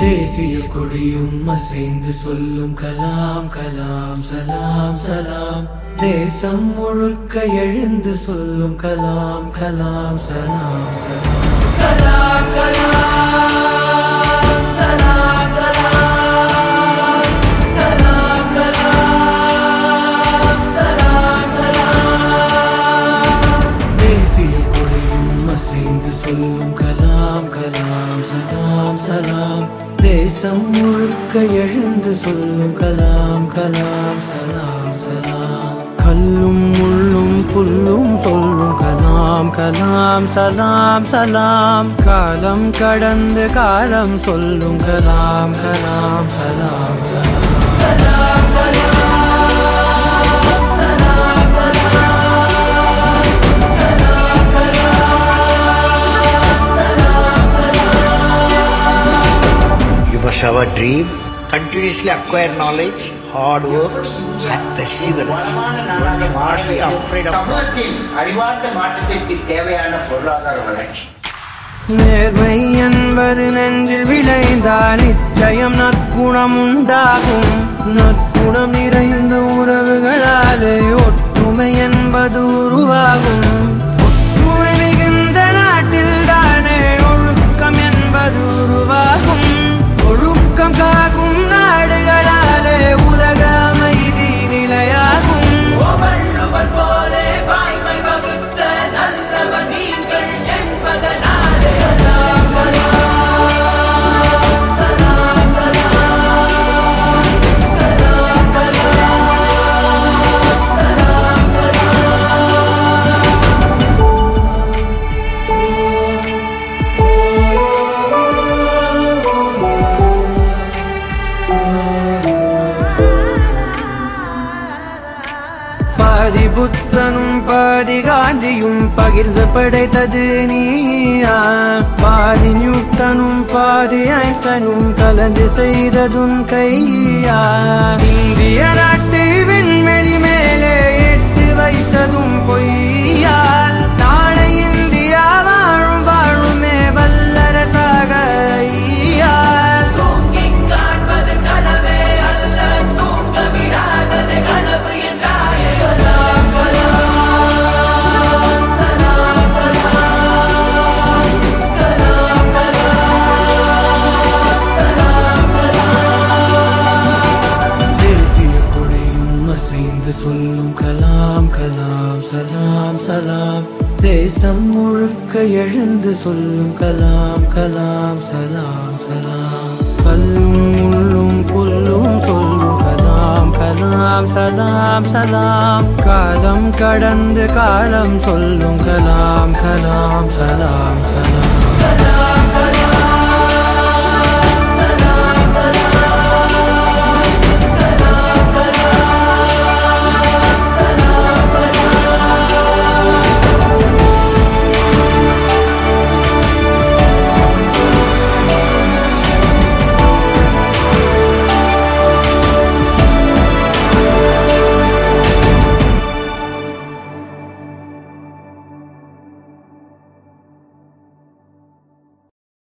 தேசிய கொடியும் அசைந்து சொல்லும் கலாம் கலாம் சலாம் சலாம். தேசம் முழுக்க எழுந்து சொல்லும் கலாம் கலாம் சலாம் சலாம். கலாம் கலாம் சலாம். சலாம் கலாம் கலாம் சலாம் சலாம் தேசிய கொடியும் அசைந்து சொல்லும் கலாம் கலாம் சலாம் சலாம். தேசம் முழுக்க எழுந்து சொல்லும் கலாம் கலாம் சலாம் சலாம். கல்லும் முள்ளும் புல்லும் சொல்லும் கலாம் கலாம் சலாம் சலாம். காலம் கடந்து காலம் சொல்லும் கலாம் கலாம் சலாம் சலாம். Have a dream, continuously acquire knowledge, hard work, and perseverance. Not be afraid of சமூகத்தில் அறிவார்ந்த மாற்றத்திற்கு தேவையான பொருளாதார வளர்ச்சி. நேர்மை என்பது நெஞ்சில் விளைந்தால் நிச்சயம் நற்குணம் உண்டாகும். நற்குணம் நிறைந்த உறவுகளாலே ஒற்றுமை என்பது உருவாகும். பாதி புத்தனும் பாதி காந்தியும் பகிர்ந்து படைத்தது நீயா. பாதி நியூட்டனும் பாதி ஐட்டனும் கலந்து செய்ததும் கையா. இந்திய நாட்டு கொடியும் சொல்லும் கலாம் கலாம் சலாம் சலாம். தேசம் முழுக்க எழுந்து சொல்லும் கலாம் கலாம் சலாம் சலாம். கல்லும் முள்ளும் புல்லும் சொல்லும் கலாம் கலாம் சலாம் சலாம். காலம் கடந்து காலம் சொல்லும் கலாம் கலாம் சலாம் சலாம்.